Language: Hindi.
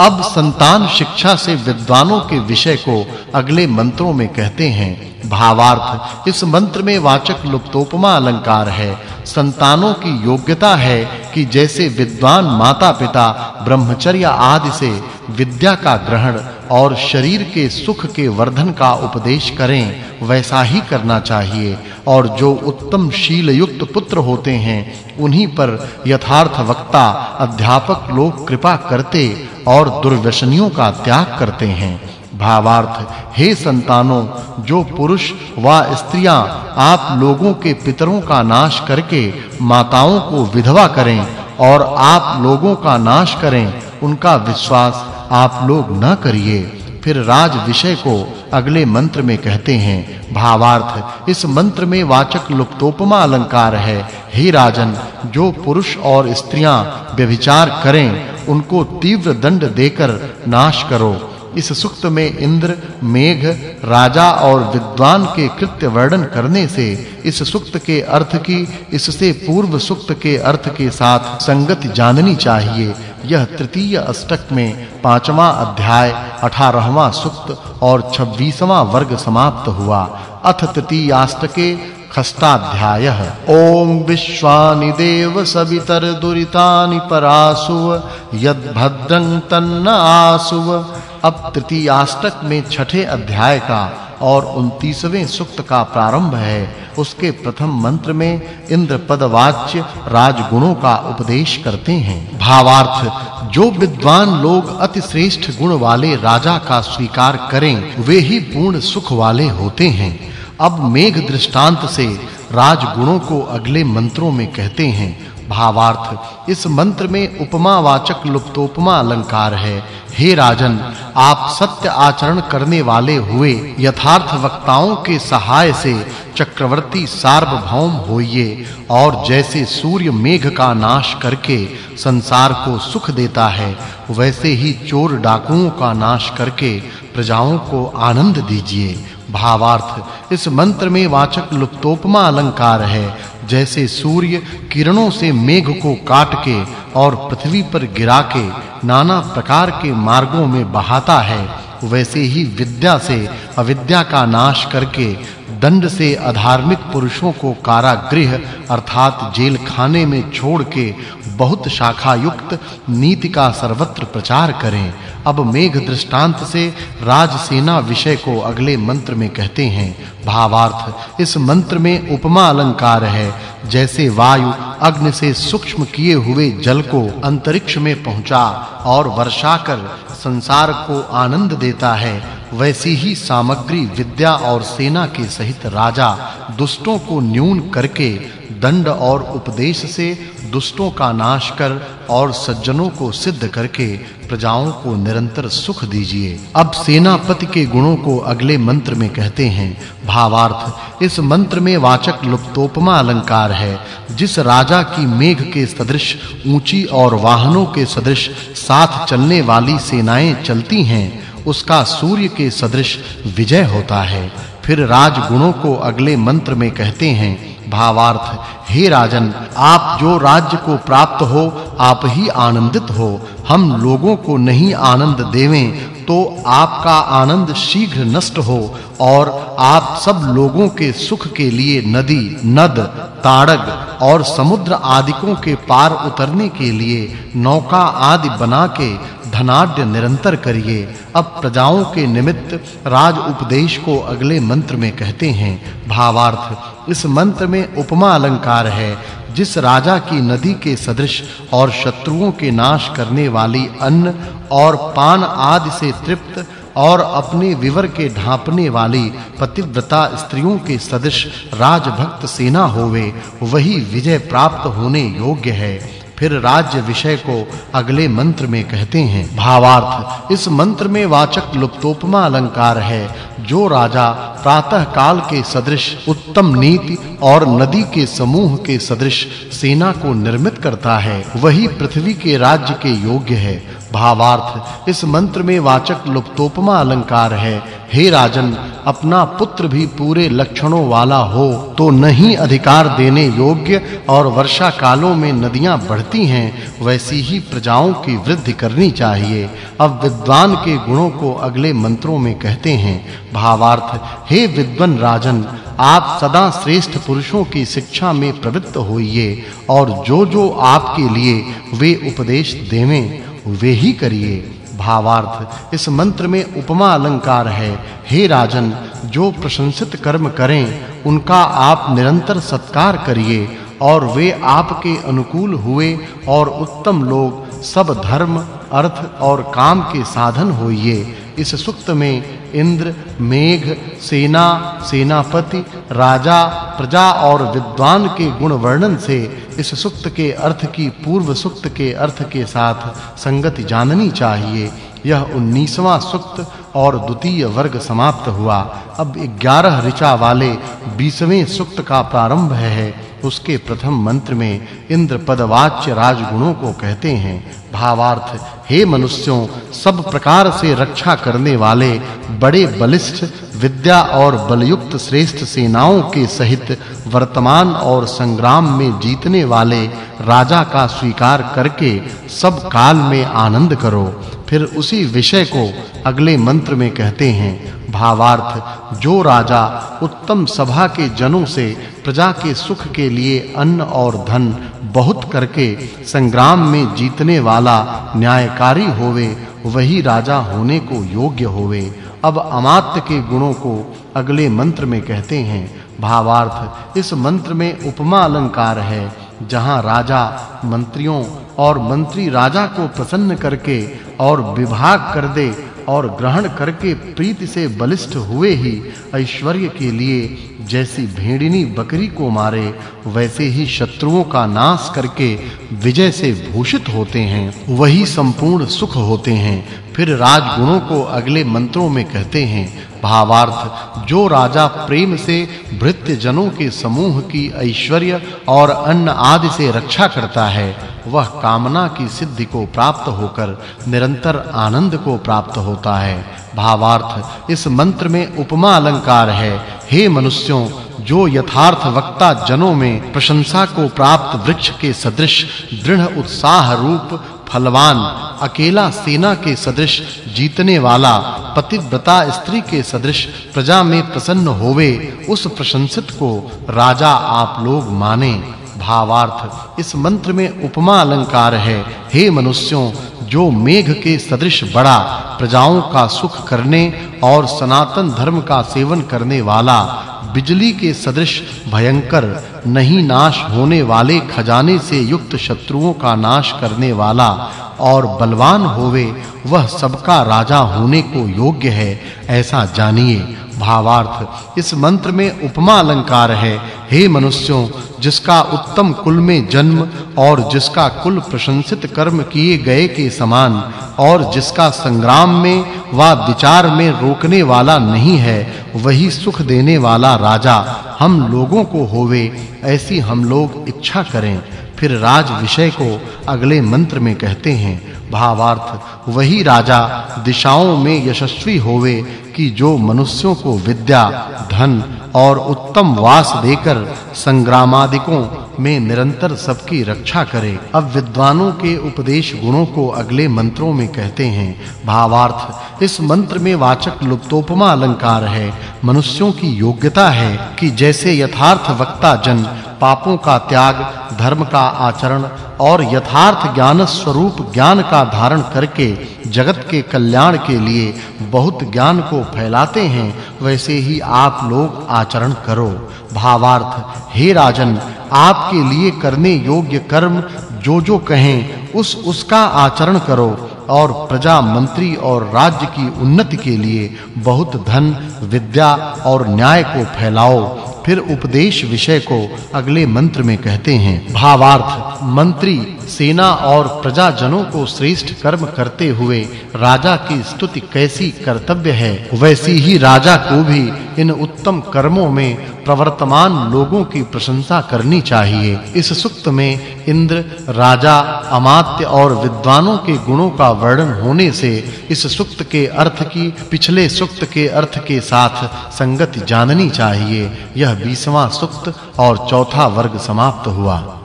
अब संतान शिक्षा से विद्वानों के विषय को अगले मंत्रों में कहते हैं। भावार्थ। इस मंत्र में वाचक् लुप्तोपमा अलंकार है। संतानों की योग्यता है कि जैसे विद्वान माता-पिता, ब्रह्मचर्य आदि से विद्या का ग्रहण और शरीर के सुख के वर्धन का उपदेश करें, वैसा ही करना चाहिए। और जो उत्तम शील युक्त पुत्र होते हैं, उन्हीं पर यथार्थ वक्ता, अध्यापक लोग कृपा करते और दुर्व्यसनियों का त्याग करते हैं। भावार्थ। हे संतानों, जो पुरुष व स्त्रियाँ आप लोगों के पितरों का नाश करके माताओं को विधवा करें और आप लोगों का नाश करें, उनका विश्वास आप लोग न करिए। फिर राज विषय को अगले मंत्र में कहते हैं, भावार्थ, इस मंत्र में वाचक् लुप्तोपमा अलंकार है। हे राजन, जो पुरुष और स्त्रियाँ व्यभिचार करें, उनको तीव्र दंड देकर नाश करो। इस सुक्त में इंद्र, मेघ, राजा और विद्वान के कृत्य वर्णन करने से इस सुक्त के अर्थ की, इससे पूर्व सुक्त के अर्थ के साथ संगति जाननी चाहिए। यह तृतीय अष्टक में पांचवा अध्याय 18वां सुक्त और 26वां वर्ग समाप्त हुआ। अथ तृतीय खष्टाध्यायः ओम विश्वानि देव सवितर दुरितानि परासुव, यद्भद्रं तन्न आसुव। अब तृतीयाष्टक में छठे अध्याय का और 29वें सुक्त का प्रारंभ है। उसके प्रथम मंत्र में इंद्र पदवाच्य राजगुणों का उपदेश करते हैं। भावार्थ, जो विद्वान लोग अति श्रेष्ठ गुण वाले राजा का स्वीकार करें, वे ही पूर्ण सुख वाले होते हैं। अब मेघ दृष्टांत से राजगुणों को अगले मंत्रों में कहते हैं। भावार्थ, इस मंत्र में उपमावाचक लुप्तोपमा अलंकार है। हे राजन, आप सत्य आचरण करने वाले हुए यथार्थ वक्ताओं के सहाय से चक्रवर्ती सार्वभौम होइए और जैसे सूर्य मेघ का नाश करके संसार को सुख देता है, वैसे ही चोर डाकुओं का नाश करके प्रजाओं को आनंद दीजिए। भावार्थ। इस मंत्र में वाचक् लुप्तोपमा अलंकार है, जैसे सूर्य किरणों से मेघ को काट के और पृथ्वी पर गिरा के नाना प्रकार के मार्गों में बहाता है, वैसे ही विद्या से अविद्या का नाश करके दंड से अधार्मिक पुरुषों को कारागृह अर्थात जेल खाने में छोड़ के बहुत शाखा युक्त नीति का सर्वत्र प्रचार करें अब मेघ दृष्टांत से राजसेना विषय को अगले मंत्र में कहते हैं। भावार्थ, इस मंत्र में उपमा अलंकार है। जैसे वायु अग्नि से सूक्ष्म किए हुए जल को अंतरिक्ष में पहुँचा और वर्षा कर संसार को आनंद देता है, वैसी ही सामग्री विद्या और सेना के सहित राजा दुष्टों को न्यून करके दंड और उपदेश से दुष्टों का नाश कर और सज्जनों को सिद्ध करके प्रजाओं को निरंतर सुख दीजिए। अब सेनापति के गुणों को अगले मंत्र में कहते हैं। भावार्थ, इस मंत्र में वाचक् लुप्तोपमा अलंकार है। जिस राजा की मेघ के सदृश, ऊँची और वाहनों के सदृश, साथ चलने वाली सेनाएँ चलती हैं, उसका सूर्य के सदृश विजय होता है। फिर राजगुणों को अगले मंत्र में कहते हैं। भावार्थ, हे राजन, आप जो राज्य को प्राप्त हो, आप ही आनंदित हो। हम लोगों को नहीं आनंद देवें तो आपका आनंद शीघ्र नष्ट हो, और आप सब लोगों के सुख के लिए नदी, नद, ताड़ग और समुद्र आदिकों के पार उतरने के लिए नौका आदि बना के धनाढ्य निरंतर करिए। अब प्रजाओं के निमित्त राज उपदेश को अगले मंत्र में कहते हैं, भावार्थ, इस मंत्र में उपमा अलंकार है, जिस राजा की नदी के सदृश और शत्रुओं के नाश करने वाली अन्न और पान आदि से तृप्त और अपने विवर के ढांपने वाली पतिव्रता स्त्रियों के सदृश राजभक्त सेना होवे, वही विजय प्राप्त होने योग्य है। फिर राज्य विषय को अगले मंत्र में कहते हैं। भावार्थ, इस मंत्र में वाचक् लुप्तोपमा अलंकार है, जो राजा प्रातः काल के सदृश, उत्तम नीति और नदी के समूह के सदृश सेना को निर्मित करता है। वही पृथ्वी के राज्य के योग्य है। भावार्थ। इस मंत्र में वाचक् लुप्तोपमा अलंकार है। हे राजन, अपना पुत्र भी पूरे लक्षणों वाला हो तो नहीं अधिकार देने योग्य और वर्षा कालों में नदियाँ बढ़ती हैं, वैसी ही प्रजाओं की वृद्धि करनी चाहिए। अब विद्वान के गुणों को अगले मंत्रों में कहते हैं। भावार्थ, हे विद्वन राजन, आप सदा श्रेष्ठ पुरुषों की शिक्षा में प्रवृत्त होइए, और जो जो आपके लिए वे उपदेश देवें। वे ही करिए। भावार्थ, इस मंत्र में उपमा अलंकार है। हे राजन, जो प्रशंसित कर्म करें, उनका आप निरंतर सत्कार करिए, और वे आपके अनुकूल हुए, और उत्तम लोग, सब धर्म अर्थ और काम के साधन होइए। इस सुक्त में इंद्र, मेघ, सेना, सेनापति, राजा, प्रजा और विद्वान के गुण वर्णन से इस सुक्त के अर्थ की, पूर्व सुक्त के अर्थ के साथ संगति जाननी चाहिए। यह 19वां सुक्त और द्वितीय वर्ग समाप्त हुआ। अब 11 ऋचा वाले 20वें सुक्त का प्रारंभ है। उसके प्रथम मंत्र में इंद्र पदवाच्य राजगुणों को कहते हैं। भावार्थ, हे मनुष्यों, सब प्रकार से रक्षा करने वाले बड़े बलिष्ठ, विद्या और बलयुक्त श्रेष्ठ सेनाओं के सहित वर्तमान और संग्राम में जीतने वाले राजा का स्वीकार करके सब काल में आनंद करो। फिर उसी विषय को अगले मंत्र में कहते हैं भावार्थ, जो राजा उत्तम सभा के जनों से, प्रजा के सुख के लिए अन्न और धन बहुत करके संग्राम में जीतने वाला न्यायकारी होवे, वही राजा होने को योग्य होवे। अब अमात्य के गुणों को अगले मंत्र में कहते हैं, भावार्थ, इस मंत्र में उपमा अलंकार है, जहाँ राजा, मंत्रियों और मंत्री राजा को प्रसन्न करके और विभाग कर दे और ग्रहण करके प्रीति से बलिष्ठ हुए ही ऐश्वर्य के लिए जैसी भेड़िनी बकरी को मारे, वैसे ही शत्रुओं का नाश करके विजय से भूषित होते हैं। वही संपूर्ण सुख होते हैं। फिर राजगुणों को अगले मंत्रों में कहते हैं भावार्थ, जो राजा प्रेम से भृत्य जनों के समूह की ऐश्वर्य और अन्न आदि से रक्षा करता है, वह कामना की सिद्धि को प्राप्त होकर निरंतर आनंद को प्राप्त होता है। भावार्थ, इस मंत्र में उपमा अलंकार है। हे मनुष्यों, जो यथार्थ वक्ता जनों में प्रशंसा को प्राप्त वृक्ष के सदृश, दृढ़ उत्साह रूप फलवान, अकेला सेना के सदृश, जीतने वाला, पतिव्रता स्त्री के सदृश, प्रजा में प्रसन्न होवे, उस प्रशंसित को राजा आप लोग माने। भावार्थ, इस मंत्र में उपमा अलंकार है। हे मनुष्यों, जो मेघ के सदृश बड़ा, प्रजाओं का सुख करने और सनातन धर्म का सेवन करने वाला, बिजली के सदृश भयंकर, नहीं नाश होने वाले खजाने से युक्त शत्रुओं का नाश करने वाला और बलवान होवे, वह सबका राजा होने को योग्य है, ऐसा जानिए। भावार्थ। इस मंत्र में उपमा अलंकार है। हे मनुष्यों, जिसका उत्तम कुल में जन्म और जिसका कुल प्रशंसित कर्म किए गए के समान और जिसका संग्राम में वा विचार में रोकने वाला नहीं है, वही सुख देने वाला राजा। हम लोगों को होवे, ऐसी हम लोग इच्छा करें। फिर राज विषय को अगले मंत्र में कहते हैं, भावार्थ, वही राजा दिशाओं में यशस्वी होवे कि जो मनुष्यों को विद्या, धन और उत्तम वास देकर संग्रामादिकों में निरंतर सबकी रक्षा करे। अब विद्वानों के उपदेश गुणों को अगले मंत्रों में कहते हैं, भावार्थ, इस मंत्र में वाचक् लुप्तोपमा अलंकार है। मनुष्यों की योग्यता है कि जैसे यथार्थ वक्ता जन पापों का त्याग, धर्म का आचरण और यथार्थ ज्ञान स्वरूप ज्ञान का धारण करके जगत के कल्याण के लिए बहुत ज्ञान को फैलाते हैं, वैसे ही आप लोग आचरण करो। भावार्थ, हे राजन, आपके लिए करने योग्य कर्म जो जो कहें, उस उसका आचरण करो और प्रजा मंत्री और राज्य की उन्नति के लिए बहुत धन, विद्या और न्याय को फैलाओ। फिर उपदेश विषय को अगले मंत्र में कहते हैं। भावार्थ, मंत्री, सेना और प्रजाजनों को श्रेष्ठ कर्म करते हुए राजा की स्तुति कैसी कर्तव्य है? वैसी ही राजा को भी इन उत्तम कर्मों में प्रवर्तमान लोगों की प्रशंसा करनी चाहिए। इस सुक्त में इंद्र, राजा, अमात्य और विद्वानों के गुणों का वर्णन होने से इस सुक्त के अर्थ की, पिछले सुक्त के अर्थ के साथ संगति जाननी चाहिए। यह 20वां सुक्त और चौथा वर्ग समाप्त हुआ।